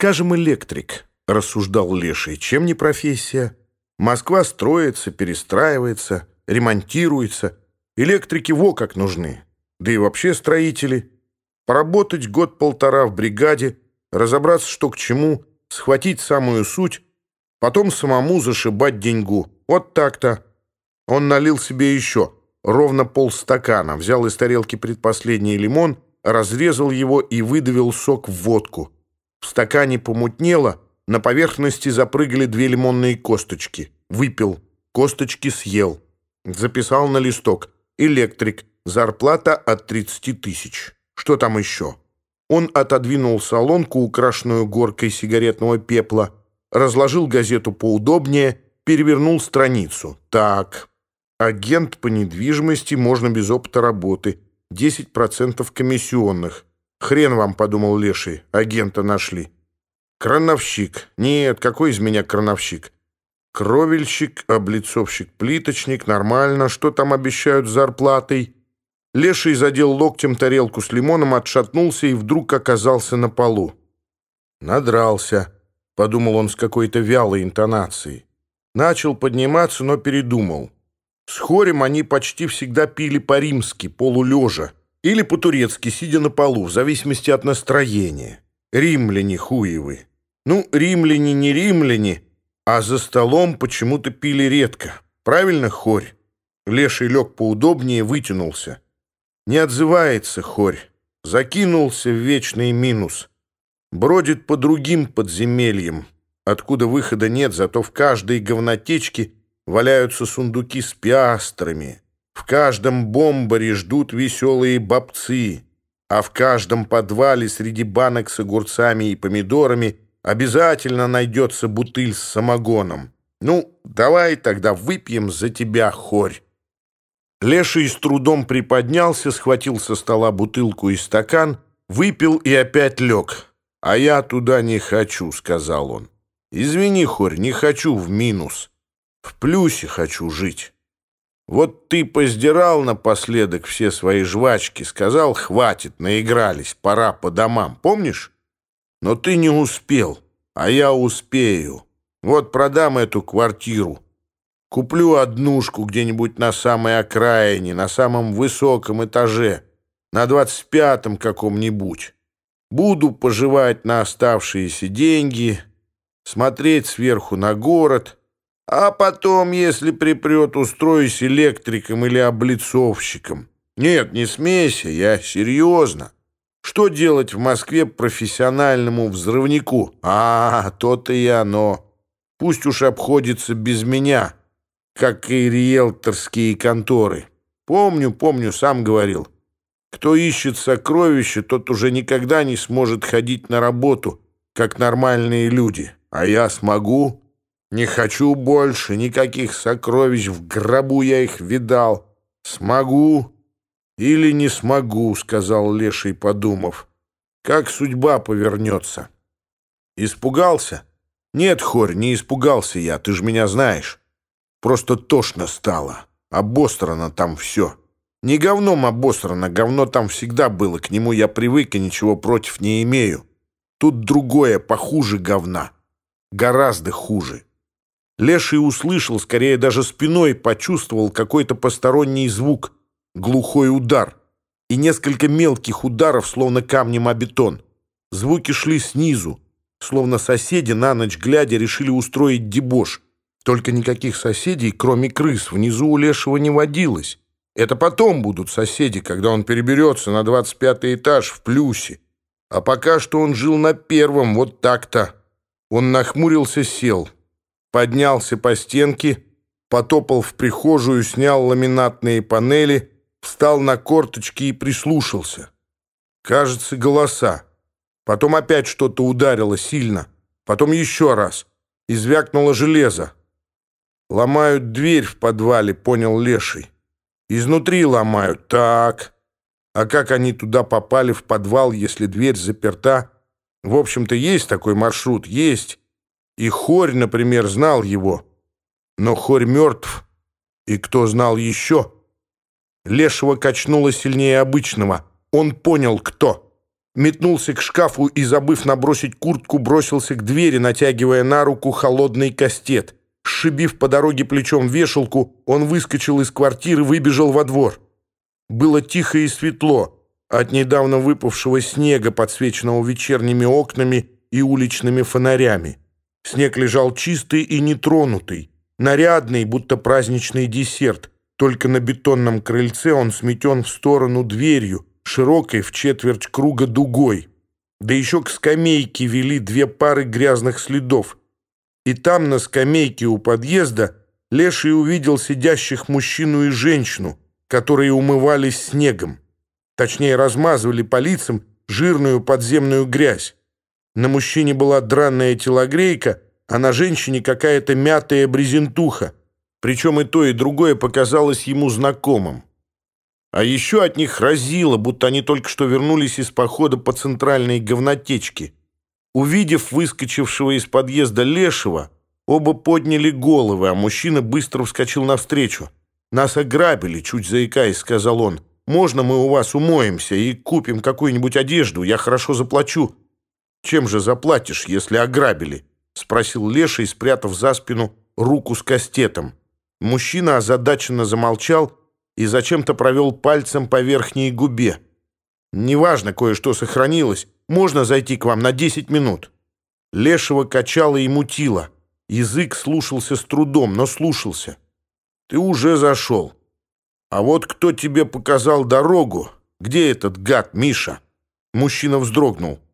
Скажем, электрик, рассуждал Леший, чем не профессия? Москва строится, перестраивается, ремонтируется. Электрики во как нужны. Да и вообще строители. Поработать год-полтора в бригаде, разобраться что к чему, схватить самую суть, потом самому зашибать деньгу. Вот так-то. Он налил себе еще ровно полстакана, взял из тарелки предпоследний лимон, разрезал его и выдавил сок в водку. В стакане помутнело, на поверхности запрыгали две лимонные косточки. Выпил, косточки съел. Записал на листок. Электрик, зарплата от 30 тысяч. Что там еще? Он отодвинул солонку, украшенную горкой сигаретного пепла, разложил газету поудобнее, перевернул страницу. Так, агент по недвижимости, можно без опыта работы, 10% комиссионных. Хрен вам, подумал Леший, агента нашли. Крановщик. Нет, какой из меня крановщик? Кровельщик, облицовщик, плиточник. Нормально. Что там обещают с зарплатой? Леший задел локтем тарелку с лимоном, отшатнулся и вдруг оказался на полу. «Надрался», — подумал он с какой-то вялой интонацией. Начал подниматься, но передумал. С хорем они почти всегда пили по-римски, полулежа. Или по-турецки, сидя на полу, в зависимости от настроения. Римляне хуевы. Ну, римляне не римляне, а за столом почему-то пили редко. Правильно, хорь? Леший лег поудобнее, вытянулся. Не отзывается хорь. Закинулся в вечный минус. Бродит по другим подземельям, откуда выхода нет, зато в каждой говнотечке валяются сундуки с пиастрами, В каждом бомбаре ждут веселые бобцы, а в каждом подвале среди банок с огурцами и помидорами обязательно найдется бутыль с самогоном. Ну, давай тогда выпьем за тебя, хорь. Леший с трудом приподнялся, схватил со стола бутылку и стакан, выпил и опять лег. «А я туда не хочу», — сказал он. «Извини, хорь, не хочу в минус. В плюсе хочу жить». Вот ты поздирал напоследок все свои жвачки, сказал, хватит, наигрались, пора по домам, помнишь? Но ты не успел, а я успею. Вот продам эту квартиру. Куплю однушку где-нибудь на самой окраине, на самом высоком этаже, на двадцать пятом каком-нибудь. Буду поживать на оставшиеся деньги, смотреть сверху на город — а потом, если припрет, устройся электриком или облицовщиком. Нет, не смейся, я серьезно. Что делать в Москве профессиональному взрывнику? А, то-то и оно. Пусть уж обходится без меня, как и риэлторские конторы. Помню, помню, сам говорил. Кто ищет сокровища, тот уже никогда не сможет ходить на работу, как нормальные люди. А я смогу... Не хочу больше никаких сокровищ, в гробу я их видал. Смогу или не смогу, сказал Леший, подумав. Как судьба повернется. Испугался? Нет, Хорь, не испугался я, ты ж меня знаешь. Просто тошно стало. Обострано там все. Не говном обострано, говно там всегда было. К нему я привык и ничего против не имею. Тут другое, похуже говна. Гораздо хуже. Леший услышал, скорее даже спиной почувствовал какой-то посторонний звук, глухой удар и несколько мелких ударов, словно камнем о бетон. Звуки шли снизу, словно соседи на ночь глядя решили устроить дебош. Только никаких соседей, кроме крыс, внизу у Лешего не водилось. Это потом будут соседи, когда он переберется на 25 этаж в плюсе. А пока что он жил на первом, вот так-то. Он нахмурился, сел. Поднялся по стенке, потопал в прихожую, снял ламинатные панели, встал на корточки и прислушался. Кажется, голоса. Потом опять что-то ударило сильно. Потом еще раз. Извякнуло железо. «Ломают дверь в подвале», — понял Леший. «Изнутри ломают. Так. А как они туда попали, в подвал, если дверь заперта? В общем-то, есть такой маршрут, есть. И хорь, например, знал его, но хорь мертв, и кто знал еще? Лешего качнуло сильнее обычного. Он понял, кто. Метнулся к шкафу и, забыв набросить куртку, бросился к двери, натягивая на руку холодный кастет. Сшибив по дороге плечом вешалку, он выскочил из квартиры, выбежал во двор. Было тихо и светло. От недавно выпавшего снега, подсвеченного вечерними окнами и уличными фонарями. Снег лежал чистый и нетронутый, нарядный, будто праздничный десерт. Только на бетонном крыльце он сметен в сторону дверью, широкой в четверть круга дугой. Да еще к скамейке вели две пары грязных следов. И там, на скамейке у подъезда, Леший увидел сидящих мужчину и женщину, которые умывались снегом. Точнее, размазывали по лицам жирную подземную грязь. На мужчине была дранная телогрейка, а на женщине какая-то мятая брезентуха. Причем и то, и другое показалось ему знакомым. А еще от них разило, будто они только что вернулись из похода по центральной говнотечке. Увидев выскочившего из подъезда Лешего, оба подняли головы, а мужчина быстро вскочил навстречу. «Нас ограбили», — чуть заикаясь, сказал он. «Можно мы у вас умоемся и купим какую-нибудь одежду? Я хорошо заплачу». «Чем же заплатишь, если ограбили?» — спросил Леший, спрятав за спину руку с кастетом. Мужчина озадаченно замолчал и зачем-то провел пальцем по верхней губе. «Неважно, кое-что сохранилось. Можно зайти к вам на десять минут». Лешего качало и мутило. Язык слушался с трудом, но слушался. «Ты уже зашел. А вот кто тебе показал дорогу? Где этот гад, Миша?» Мужчина вздрогнул. «Все, мы уходим». Он поднял свою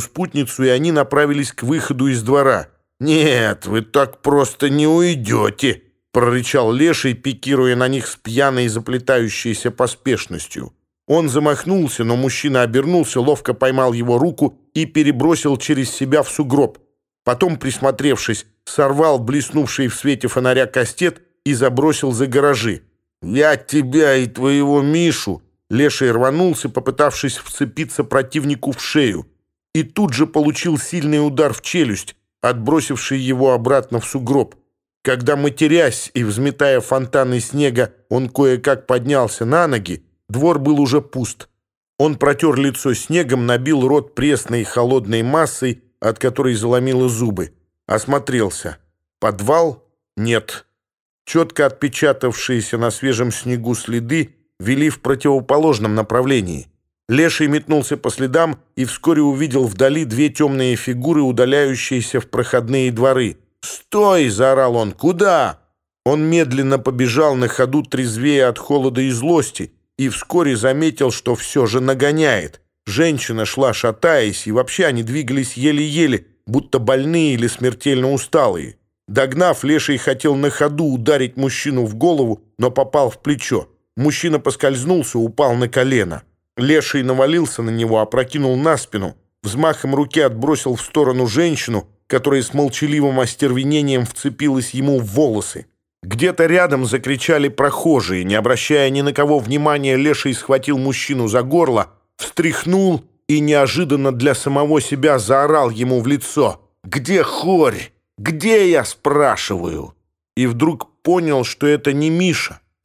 спутницу, и они направились к выходу из двора. «Нет, вы так просто не уйдете», — прорычал Леший, пикируя на них с пьяной заплетающейся поспешностью. Он замахнулся, но мужчина обернулся, ловко поймал его руку и перебросил через себя в сугроб. Потом, присмотревшись, сорвал блеснувший в свете фонаря кастет и забросил за гаражи. «Я тебя и твоего Мишу!» Леший рванулся, попытавшись вцепиться противнику в шею, и тут же получил сильный удар в челюсть, отбросивший его обратно в сугроб. Когда, матерясь и взметая фонтаны снега, он кое-как поднялся на ноги, двор был уже пуст. Он протер лицо снегом, набил рот пресной и холодной массой, от которой заломило зубы. Осмотрелся. Подвал? Нет. Четко отпечатавшиеся на свежем снегу следы вели в противоположном направлении. Леший метнулся по следам и вскоре увидел вдали две темные фигуры, удаляющиеся в проходные дворы. «Стой!» — заорал он. «Куда?» Он медленно побежал на ходу трезвее от холода и злости и вскоре заметил, что все же нагоняет. Женщина шла шатаясь, и вообще они двигались еле-еле, будто больные или смертельно усталые. Догнав, Леший хотел на ходу ударить мужчину в голову, но попал в плечо. Мужчина поскользнулся, упал на колено. Леший навалился на него, опрокинул на спину, взмахом руки отбросил в сторону женщину, которая с молчаливым остервенением вцепилась ему в волосы. Где-то рядом закричали прохожие. Не обращая ни на кого внимания, Леший схватил мужчину за горло, встряхнул и неожиданно для самого себя заорал ему в лицо. «Где хорь? Где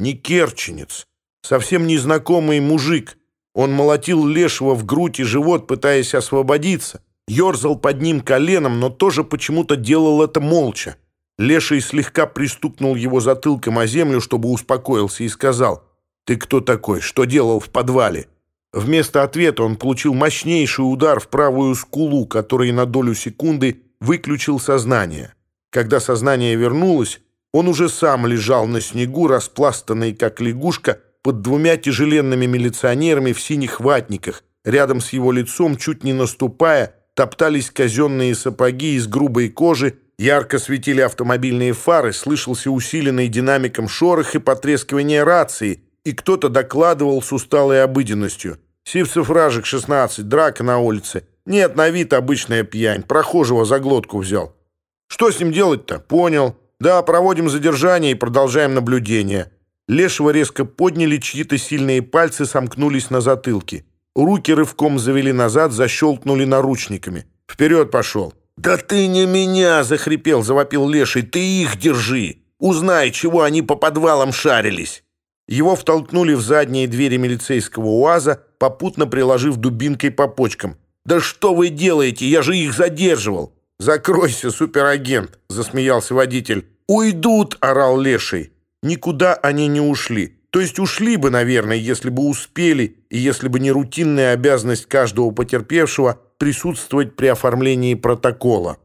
Не керченец, совсем незнакомый мужик. Он молотил лешего в грудь и живот, пытаясь освободиться. Ёрзал под ним коленом, но тоже почему-то делал это молча. Леший слегка пристукнул его затылком о землю, чтобы успокоился, и сказал, «Ты кто такой? Что делал в подвале?» Вместо ответа он получил мощнейший удар в правую скулу, который на долю секунды выключил сознание. Когда сознание вернулось, он уже сам лежал на снегу, распластанный, как лягушка, под двумя тяжеленными милиционерами в синих ватниках. Рядом с его лицом, чуть не наступая, топтались казенные сапоги из грубой кожи, ярко светили автомобильные фары, слышался усиленный динамиком шорох и потрескивание рации, и кто-то докладывал с усталой обыденностью. «Сивцев Ражик, 16, драка на улице. Нет, на вид обычная пьянь, прохожего за глотку взял». «Что с ним делать-то?» «Понял. Да, проводим задержание и продолжаем наблюдение. Лешего резко подняли, чьи-то сильные пальцы сомкнулись на затылке. Руки рывком завели назад, защелкнули наручниками. Вперед пошел. «Да ты не меня!» — захрипел, завопил Леший. «Ты их держи! Узнай, чего они по подвалам шарились!» Его втолкнули в задние двери милицейского УАЗа, попутно приложив дубинкой по почкам. «Да что вы делаете? Я же их задерживал!» «Закройся, суперагент!» — засмеялся водитель.«Уйдут!» — орал Леший. Никуда они не ушли. То есть ушли бы, наверное, если бы успели, и если бы не рутинная обязанность каждого потерпевшего присутствовать при оформлении протокола.